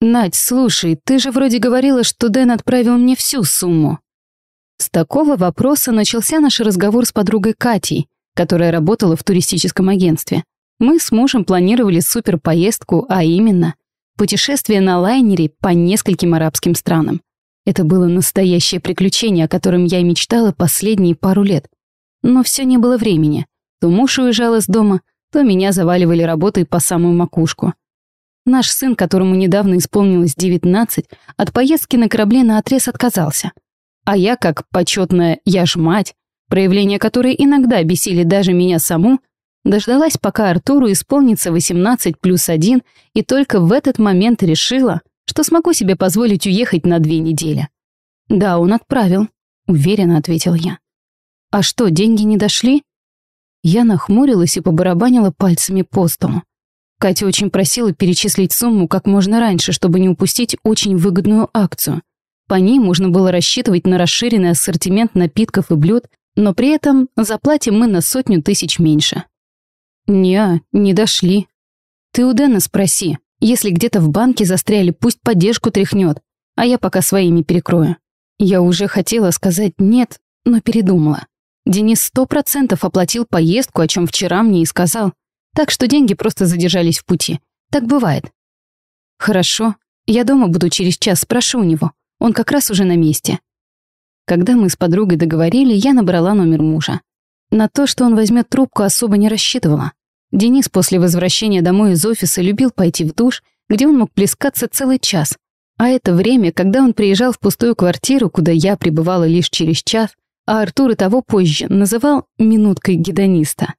«Надь, слушай, ты же вроде говорила, что Дэн отправил мне всю сумму». С такого вопроса начался наш разговор с подругой Катей, которая работала в туристическом агентстве. Мы с мужем планировали суперпоездку, а именно путешествие на лайнере по нескольким арабским странам. Это было настоящее приключение, о котором я мечтала последние пару лет. Но все не было времени. То муж уезжал из дома, то меня заваливали работой по самую макушку. Наш сын, которому недавно исполнилось 19, от поездки на корабле на отрез отказался. А я, как почетная «я ж мать», проявления которой иногда бесили даже меня саму, дождалась, пока Артуру исполнится 18 плюс 1, и только в этот момент решила, что смогу себе позволить уехать на две недели. «Да, он отправил», — уверенно ответил я. «А что, деньги не дошли?» Я нахмурилась и побарабанила пальцами по столу. Катя очень просила перечислить сумму как можно раньше, чтобы не упустить очень выгодную акцию. По ней можно было рассчитывать на расширенный ассортимент напитков и блюд, но при этом заплатим мы на сотню тысяч меньше. «Не, не дошли. Ты у Дэна спроси. Если где-то в банке застряли, пусть поддержку тряхнет, а я пока своими перекрою». Я уже хотела сказать «нет», но передумала. Денис сто процентов оплатил поездку, о чем вчера мне и сказал. Так что деньги просто задержались в пути. Так бывает. Хорошо, я дома буду через час, спрошу у него. Он как раз уже на месте. Когда мы с подругой договорили, я набрала номер мужа. На то, что он возьмет трубку, особо не рассчитывала. Денис после возвращения домой из офиса любил пойти в душ, где он мог плескаться целый час. А это время, когда он приезжал в пустую квартиру, куда я пребывала лишь через час, а Артур и того позже называл «минуткой гедониста».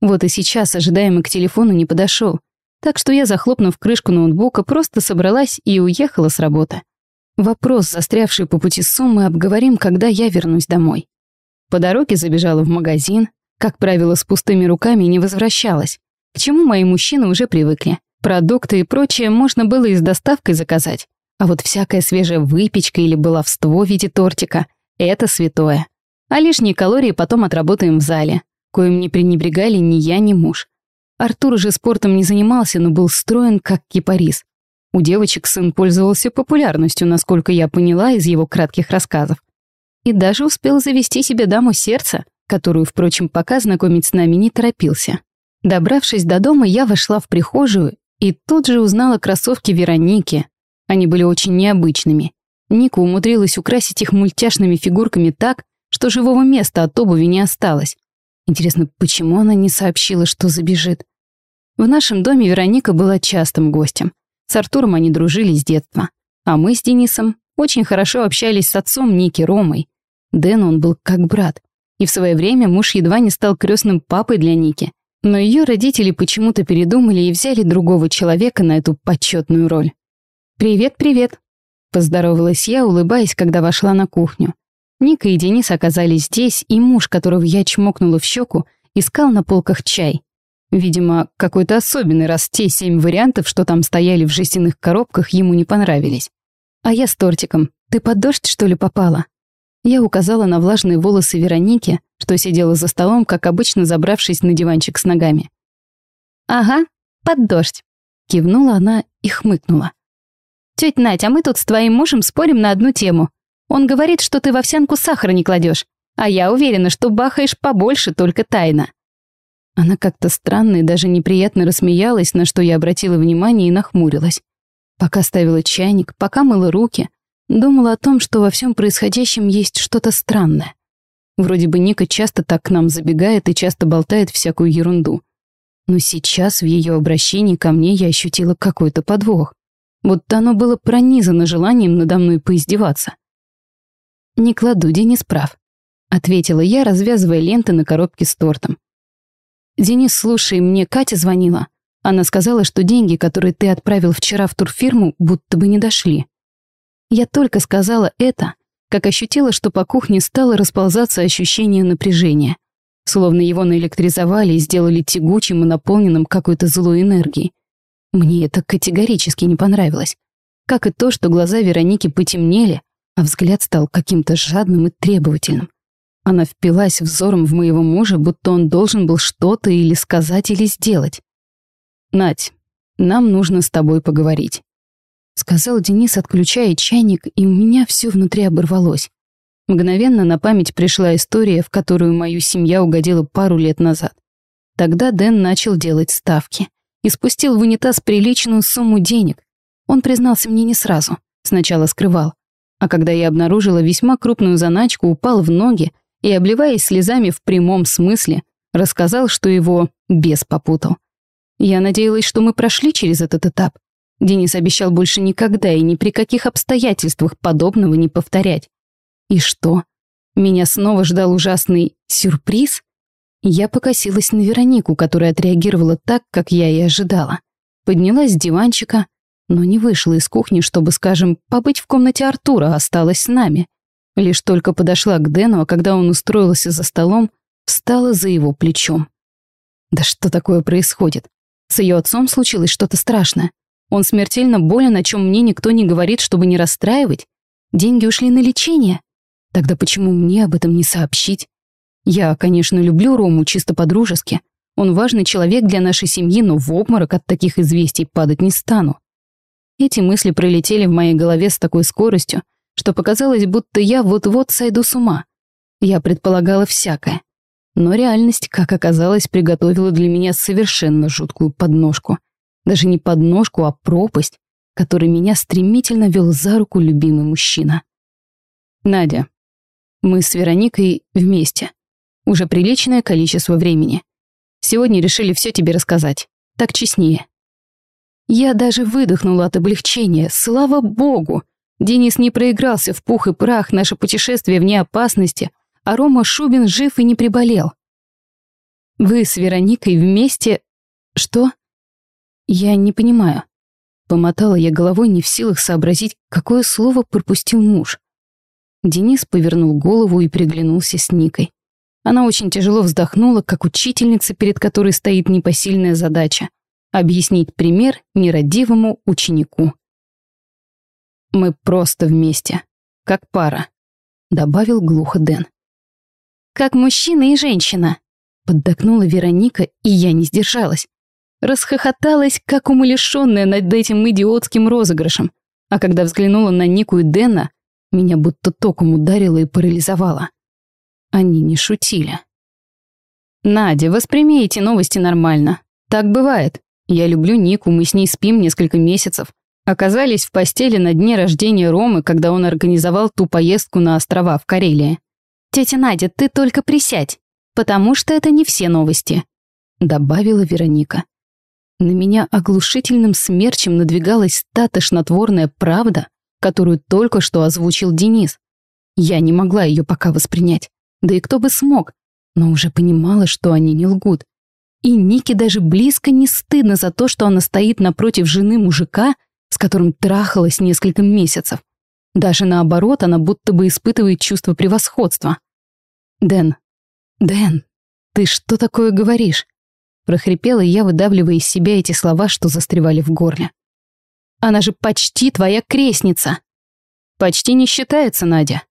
Вот и сейчас ожидаемый к телефону не подошел, так что я, захлопнув крышку ноутбука, просто собралась и уехала с работы. Вопрос, застрявший по пути суммы, обговорим, когда я вернусь домой. По дороге забежала в магазин, как правило, с пустыми руками не возвращалась, к чему мои мужчины уже привыкли. Продукты и прочее можно было и с доставкой заказать, а вот всякая свежая выпечка или баловство в виде тортика — это святое. А лишние калории потом отработаем в зале, коим не пренебрегали ни я, ни муж. Артур уже спортом не занимался, но был строен как кипарис. У девочек сын пользовался популярностью, насколько я поняла из его кратких рассказов. И даже успел завести себе даму сердца, которую, впрочем, пока знакомить с нами не торопился. Добравшись до дома, я вошла в прихожую и тут же узнала кроссовки Вероники. Они были очень необычными. Ника умудрилась украсить их мультяшными фигурками так, что живого места от обуви не осталось. Интересно, почему она не сообщила, что забежит? В нашем доме Вероника была частым гостем. С Артуром они дружили с детства. А мы с Денисом очень хорошо общались с отцом Ники Ромой. Дэн он был как брат. И в свое время муж едва не стал крестным папой для Ники. Но ее родители почему-то передумали и взяли другого человека на эту почетную роль. «Привет, привет», — поздоровалась я, улыбаясь, когда вошла на кухню. Ника и Денис оказались здесь, и муж, которого я чмокнула в щеку, искал на полках чай. Видимо, какой-то особенный, раз те семь вариантов, что там стояли в жестяных коробках, ему не понравились. А я с тортиком. Ты под дождь, что ли, попала? Я указала на влажные волосы Вероники, что сидела за столом, как обычно, забравшись на диванчик с ногами. «Ага, под дождь», — кивнула она и хмыкнула. «Тётя Надь, а мы тут с твоим мужем спорим на одну тему. Он говорит, что ты в овсянку сахара не кладешь, а я уверена, что бахаешь побольше, только тайно». Она как-то странно и даже неприятно рассмеялась, на что я обратила внимание и нахмурилась. Пока ставила чайник, пока мыла руки, думала о том, что во всем происходящем есть что-то странное. Вроде бы Ника часто так к нам забегает и часто болтает всякую ерунду. Но сейчас в ее обращении ко мне я ощутила какой-то подвох. Будто оно было пронизано желанием надо мной поиздеваться. «Не кладу, Денис прав», — ответила я, развязывая ленты на коробке с тортом. «Денис, слушай, мне Катя звонила. Она сказала, что деньги, которые ты отправил вчера в турфирму, будто бы не дошли». Я только сказала это, как ощутила, что по кухне стало расползаться ощущение напряжения. Словно его наэлектризовали и сделали тягучим и наполненным какой-то злой энергией. Мне это категорически не понравилось. Как и то, что глаза Вероники потемнели, а взгляд стал каким-то жадным и требовательным. Она впилась взором в моего мужа, будто он должен был что-то или сказать, или сделать. «Надь, нам нужно с тобой поговорить». сказал Денис, отключая чайник, и у меня все внутри оборвалось. Мгновенно на память пришла история, в которую мою семья угодила пару лет назад. Тогда Дэн начал делать ставки и спустил в унитаз приличную сумму денег. Он признался мне не сразу, сначала скрывал. А когда я обнаружила весьма крупную заначку, упал в ноги и, обливаясь слезами в прямом смысле, рассказал, что его бес попутал. Я надеялась, что мы прошли через этот этап. Денис обещал больше никогда и ни при каких обстоятельствах подобного не повторять. И что? Меня снова ждал ужасный сюрприз? Я покосилась на Веронику, которая отреагировала так, как я и ожидала. Поднялась с диванчика, но не вышла из кухни, чтобы, скажем, побыть в комнате Артура, а осталась с нами. Лишь только подошла к Дэну, а когда он устроился за столом, встала за его плечом. Да что такое происходит? С ее отцом случилось что-то страшное. Он смертельно болен, о чем мне никто не говорит, чтобы не расстраивать. Деньги ушли на лечение. Тогда почему мне об этом не сообщить? Я, конечно, люблю Рому чисто по-дружески. Он важный человек для нашей семьи, но в обморок от таких известий падать не стану. Эти мысли пролетели в моей голове с такой скоростью, что показалось, будто я вот-вот сойду с ума. Я предполагала всякое. Но реальность, как оказалось, приготовила для меня совершенно жуткую подножку. Даже не подножку, а пропасть, которой меня стремительно вел за руку любимый мужчина. «Надя, мы с Вероникой вместе. Уже приличное количество времени. Сегодня решили все тебе рассказать. Так честнее. Я даже выдохнула от облегчения. Слава богу! Денис не проигрался в пух и прах, наше путешествие вне опасности, а Рома Шубин жив и не приболел. Вы с Вероникой вместе... Что? Я не понимаю. Помотала я головой, не в силах сообразить, какое слово пропустил муж. Денис повернул голову и приглянулся с Никой. Она очень тяжело вздохнула, как учительница, перед которой стоит непосильная задача — объяснить пример нерадивому ученику. «Мы просто вместе, как пара», — добавил глухо Дэн. «Как мужчина и женщина», — поддакнула Вероника, и я не сдержалась. Расхохоталась, как умалишенная над этим идиотским розыгрышем, а когда взглянула на Нику и Дэна, меня будто током ударило и парализовало. Они не шутили. «Надя, восприми эти новости нормально. Так бывает. Я люблю Нику, мы с ней спим несколько месяцев. Оказались в постели на дне рождения Ромы, когда он организовал ту поездку на острова в Карелии. «Тетя Надя, ты только присядь, потому что это не все новости», добавила Вероника. На меня оглушительным смерчем надвигалась та тошнотворная правда, которую только что озвучил Денис. Я не могла ее пока воспринять. Да и кто бы смог, но уже понимала, что они не лгут. И Нике даже близко не стыдно за то, что она стоит напротив жены мужика, с которым трахалась несколько месяцев. Даже наоборот, она будто бы испытывает чувство превосходства. «Дэн, Дэн, ты что такое говоришь?» прохрипела я, выдавливая из себя эти слова, что застревали в горле. Она же почти твоя крестница. Почти не считается, Надя.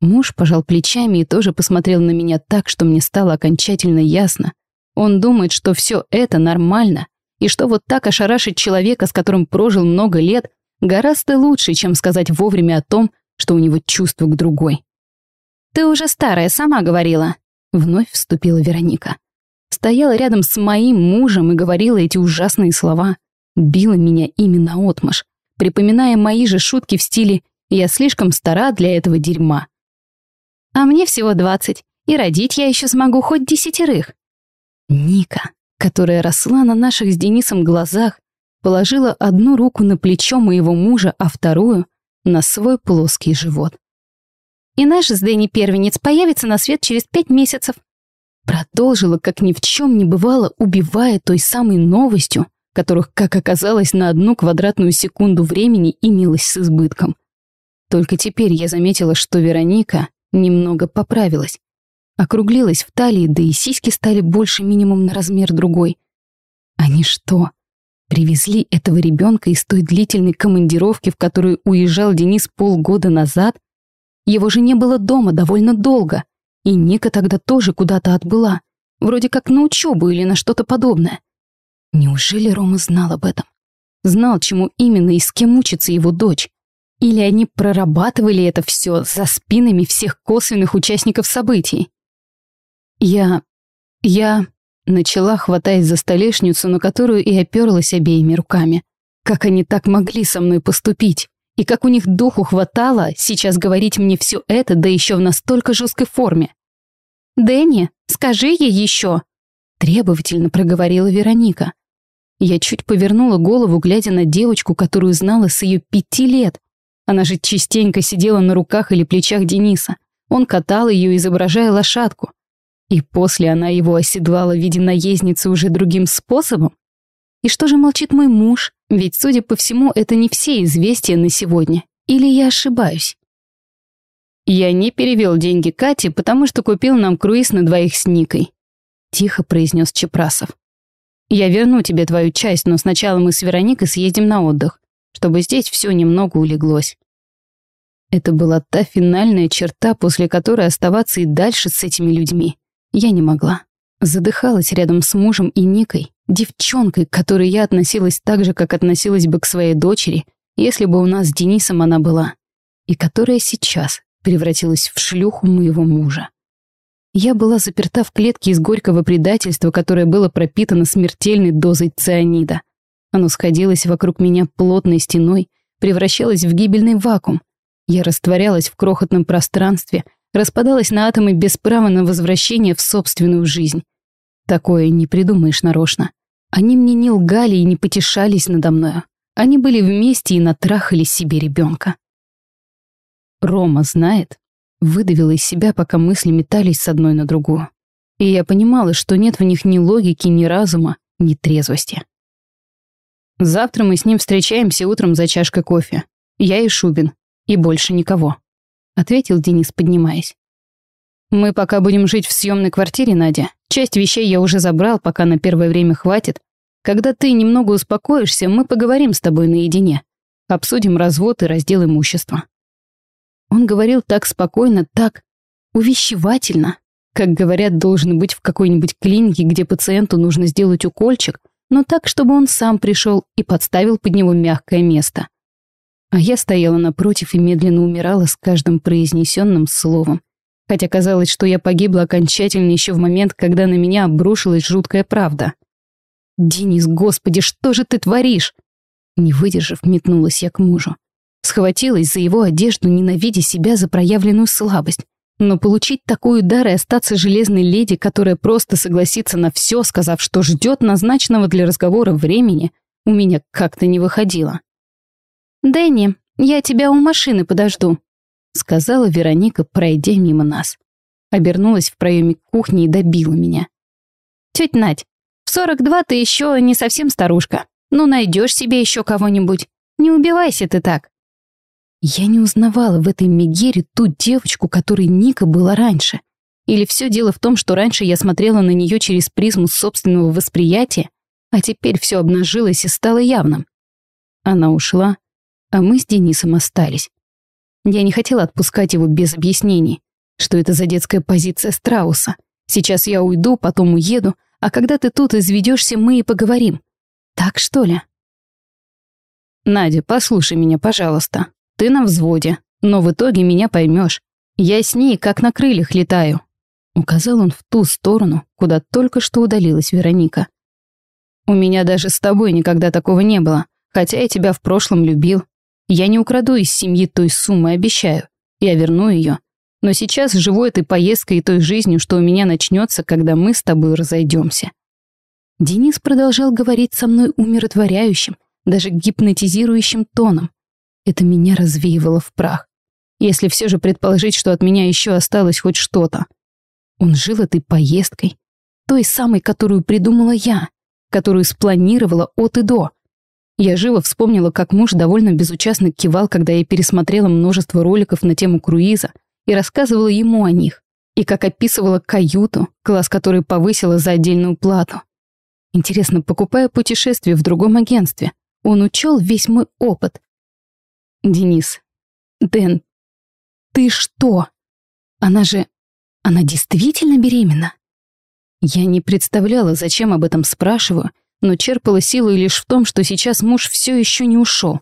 Муж пожал плечами и тоже посмотрел на меня так, что мне стало окончательно ясно. Он думает, что все это нормально, и что вот так ошарашить человека, с которым прожил много лет, гораздо лучше, чем сказать вовремя о том, что у него чувство к другой. «Ты уже старая, сама говорила», — вновь вступила Вероника. Стояла рядом с моим мужем и говорила эти ужасные слова била меня именно отмашь, припоминая мои же шутки в стиле «я слишком стара для этого дерьма». А мне всего двадцать, и родить я еще смогу хоть десятерых. Ника, которая росла на наших с Денисом глазах, положила одну руку на плечо моего мужа, а вторую — на свой плоский живот. «И наш с Дэнни первенец появится на свет через пять месяцев», продолжила, как ни в чем не бывало, убивая той самой новостью, которых, как оказалось, на одну квадратную секунду времени имелось с избытком. Только теперь я заметила, что Вероника немного поправилась. Округлилась в талии, да и сиськи стали больше минимум на размер другой. Они что, привезли этого ребенка из той длительной командировки, в которую уезжал Денис полгода назад? Его же не было дома довольно долго, и Ника тогда тоже куда-то отбыла, вроде как на учебу или на что-то подобное. Неужели Рома знал об этом? знал, чему именно и с кем учится его дочь. Или они прорабатывали это все за спинами всех косвенных участников событий. Я... я... Начала, хватаясь за столешницу, на которую и оперлась обеими руками. Как они так могли со мной поступить? И как у них духу хватало сейчас говорить мне все это, да еще в настолько жесткой форме? «Дэнни, скажи ей еще!» Требовательно проговорила Вероника. Я чуть повернула голову, глядя на девочку, которую знала с ее пяти лет. Она же частенько сидела на руках или плечах Дениса. Он катал ее, изображая лошадку. И после она его оседлала в виде наездницы уже другим способом? И что же молчит мой муж? Ведь, судя по всему, это не все известия на сегодня. Или я ошибаюсь? Я не перевел деньги Кате, потому что купил нам круиз на двоих с Никой. Тихо произнес Чепрасов. Я верну тебе твою часть, но сначала мы с Вероникой съездим на отдых, чтобы здесь все немного улеглось. Это была та финальная черта, после которой оставаться и дальше с этими людьми. Я не могла. Задыхалась рядом с мужем и Никой, девчонкой, к которой я относилась так же, как относилась бы к своей дочери, если бы у нас с Денисом она была, и которая сейчас превратилась в шлюху моего мужа. Я была заперта в клетке из горького предательства, которое было пропитано смертельной дозой цианида. Оно сходилось вокруг меня плотной стеной, превращалось в гибельный вакуум. Я растворялась в крохотном пространстве, распадалась на атомы без права на возвращение в собственную жизнь. Такое не придумаешь нарочно. Они мне не лгали и не потешались надо мною. Они были вместе и натрахали себе ребенка. Рома знает, выдавила из себя, пока мысли метались с одной на другую. И я понимала, что нет в них ни логики, ни разума, ни трезвости. Завтра мы с ним встречаемся утром за чашкой кофе. Я и Шубин. И больше никого. — ответил Денис, поднимаясь. «Мы пока будем жить в съемной квартире, Надя. Часть вещей я уже забрал, пока на первое время хватит. Когда ты немного успокоишься, мы поговорим с тобой наедине. Обсудим развод и раздел имущества». Он говорил так спокойно, так увещевательно, как говорят, должен быть в какой-нибудь клинике, где пациенту нужно сделать укольчик, но так, чтобы он сам пришел и подставил под него мягкое место. А я стояла напротив и медленно умирала с каждым произнесенным словом. Хотя казалось, что я погибла окончательно еще в момент, когда на меня обрушилась жуткая правда. «Денис, господи, что же ты творишь?» Не выдержав, метнулась я к мужу. Схватилась за его одежду, ненавидя себя за проявленную слабость. Но получить такой удар и остаться железной леди, которая просто согласится на все, сказав, что ждет назначенного для разговора времени, у меня как-то не выходило. «Дэнни, я тебя у машины подожду», — сказала Вероника, пройдя мимо нас. Обернулась в проеме кухни и добила меня. «Тетя Надь, в 42 ты еще не совсем старушка. Ну, найдешь себе еще кого-нибудь. Не убивайся ты так». Я не узнавала в этой Мегере ту девочку, которой Ника была раньше. Или все дело в том, что раньше я смотрела на нее через призму собственного восприятия, а теперь все обнажилось и стало явным. Она ушла, а мы с Денисом остались. Я не хотела отпускать его без объяснений, что это за детская позиция страуса. Сейчас я уйду, потом уеду, а когда ты тут изведешься, мы и поговорим. Так что ли? Надя, послушай меня, пожалуйста. Ты на взводе, но в итоге меня поймешь. Я с ней как на крыльях летаю. Указал он в ту сторону, куда только что удалилась Вероника. У меня даже с тобой никогда такого не было, хотя я тебя в прошлом любил. Я не украду из семьи той суммы, обещаю. Я верну ее. Но сейчас живу этой поездкой и той жизнью, что у меня начнется, когда мы с тобой разойдемся. Денис продолжал говорить со мной умиротворяющим, даже гипнотизирующим тоном. Это меня развеивало в прах. Если все же предположить, что от меня еще осталось хоть что-то. Он жил этой поездкой, той самой, которую придумала я, которую спланировала от и до, я живо вспомнила, как муж довольно безучастно кивал, когда я пересмотрела множество роликов на тему круиза и рассказывала ему о них, и как описывала каюту, класс которой повысила за отдельную плату. Интересно, покупая путешествие в другом агентстве, он учел весь мой опыт. Денис, Дэн, ты что? Она же... Она действительно беременна? Я не представляла, зачем об этом спрашиваю, но черпала силы лишь в том, что сейчас муж все еще не ушел.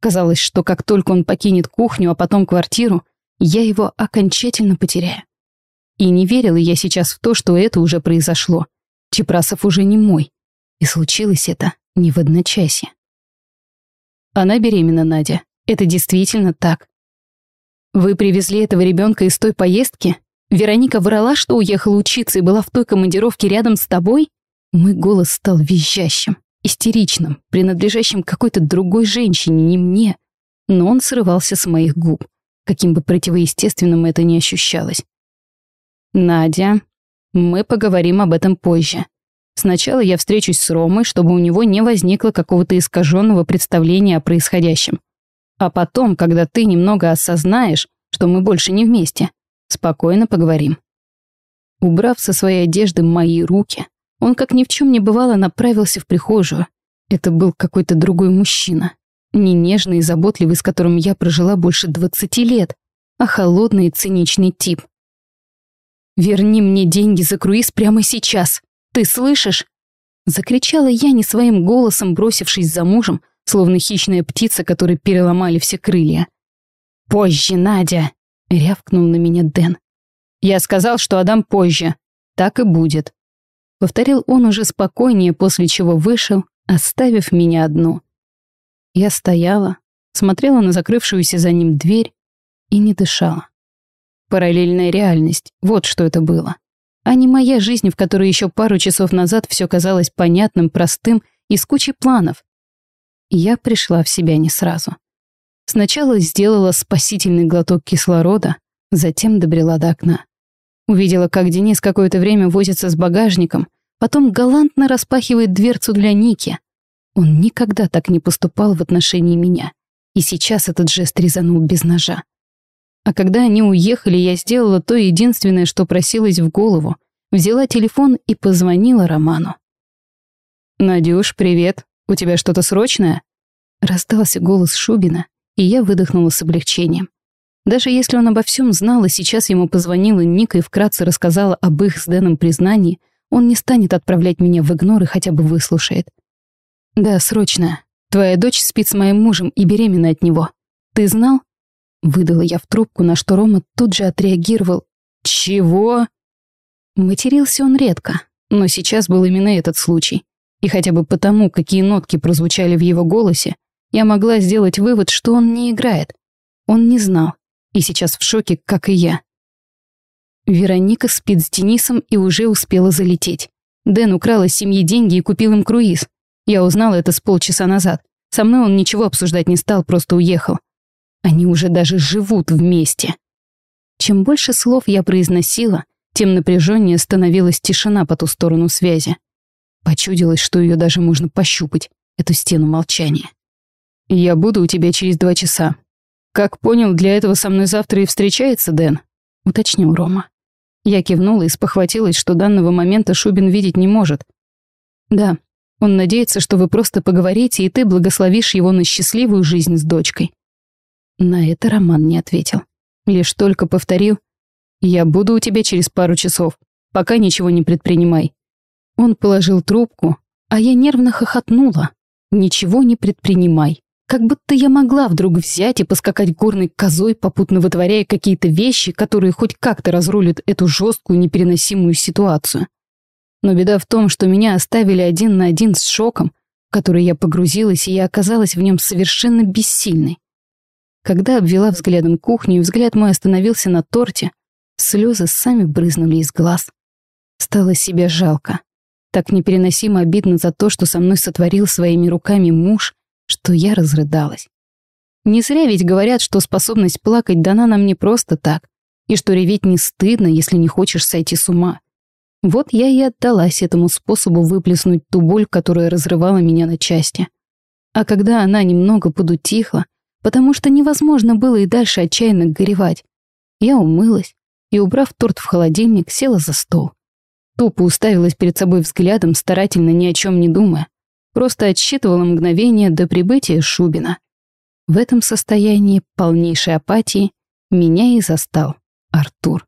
Казалось, что как только он покинет кухню, а потом квартиру, я его окончательно потеряю. И не верила я сейчас в то, что это уже произошло. Чепрасов уже не мой. И случилось это не в одночасье. Она беременна, Надя. Это действительно так. Вы привезли этого ребенка из той поездки? Вероника врала, что уехала учиться и была в той командировке рядом с тобой? Мой голос стал визжащим, истеричным, принадлежащим какой-то другой женщине, не мне. Но он срывался с моих губ, каким бы противоестественным это ни ощущалось. «Надя, мы поговорим об этом позже. Сначала я встречусь с Ромой, чтобы у него не возникло какого-то искаженного представления о происходящем. А потом, когда ты немного осознаешь, что мы больше не вместе, спокойно поговорим. Убрав со своей одежды мои руки, он, как ни в чем не бывало, направился в прихожую. Это был какой-то другой мужчина. Не нежный и заботливый, с которым я прожила больше двадцати лет, а холодный и циничный тип. «Верни мне деньги за круиз прямо сейчас!» Ты слышишь?» Закричала я не своим голосом, бросившись за мужем, словно хищная птица, которой переломали все крылья. «Позже, Надя!» — рявкнул на меня Дэн. «Я сказал, что отдам позже. Так и будет». Повторил он уже спокойнее, после чего вышел, оставив меня одну. Я стояла, смотрела на закрывшуюся за ним дверь и не дышала. Параллельная реальность, вот что это было а не моя жизнь, в которой еще пару часов назад все казалось понятным, простым и с кучей планов. Я пришла в себя не сразу. Сначала сделала спасительный глоток кислорода, затем добрела до окна. Увидела, как Денис какое-то время возится с багажником, потом галантно распахивает дверцу для Ники. Он никогда так не поступал в отношении меня, и сейчас этот жест резанул без ножа. А когда они уехали, я сделала то единственное, что просилось в голову. Взяла телефон и позвонила Роману. «Надюш, привет. У тебя что-то срочное?» Раздался голос Шубина, и я выдохнула с облегчением. Даже если он обо всем знал, и сейчас ему позвонила Ника и вкратце рассказала об их с Дэном признании, он не станет отправлять меня в игнор и хотя бы выслушает. «Да, срочно. Твоя дочь спит с моим мужем и беременна от него. Ты знал?» Выдала я в трубку, на что Рома тут же отреагировал. «Чего?» Матерился он редко, но сейчас был именно этот случай. И хотя бы потому, какие нотки прозвучали в его голосе, я могла сделать вывод, что он не играет. Он не знал, и сейчас в шоке, как и я. Вероника спит с Денисом и уже успела залететь. Дэн украл из семьи деньги и купил им круиз. Я узнала это с полчаса назад. Со мной он ничего обсуждать не стал, просто уехал. Они уже даже живут вместе. Чем больше слов я произносила, тем напряженнее становилась тишина по ту сторону связи. Почудилось, что ее даже можно пощупать, эту стену молчания. «Я буду у тебя через два часа. Как понял, для этого со мной завтра и встречается Дэн?» — уточнил Рома. Я кивнула и спохватилась, что данного момента Шубин видеть не может. «Да, он надеется, что вы просто поговорите, и ты благословишь его на счастливую жизнь с дочкой. На это Роман не ответил. Лишь только повторил «Я буду у тебя через пару часов. Пока ничего не предпринимай». Он положил трубку, а я нервно хохотнула. «Ничего не предпринимай». Как будто я могла вдруг взять и поскакать горной козой, попутно вытворяя какие-то вещи, которые хоть как-то разрулят эту жесткую непереносимую ситуацию. Но беда в том, что меня оставили один на один с шоком, в который я погрузилась, и я оказалась в нем совершенно бессильной. Когда обвела взглядом кухню, и взгляд мой остановился на торте, слезы сами брызнули из глаз. Стало себя жалко. Так непереносимо обидно за то, что со мной сотворил своими руками муж, что я разрыдалась. Не зря ведь говорят, что способность плакать дана нам не просто так, и что реветь не стыдно, если не хочешь сойти с ума. Вот я и отдалась этому способу выплеснуть ту боль, которая разрывала меня на части. А когда она немного подутихла, потому что невозможно было и дальше отчаянно горевать. Я умылась и, убрав торт в холодильник, села за стол. Тупо уставилась перед собой взглядом, старательно ни о чем не думая. Просто отсчитывала мгновение до прибытия Шубина. В этом состоянии полнейшей апатии меня и застал Артур.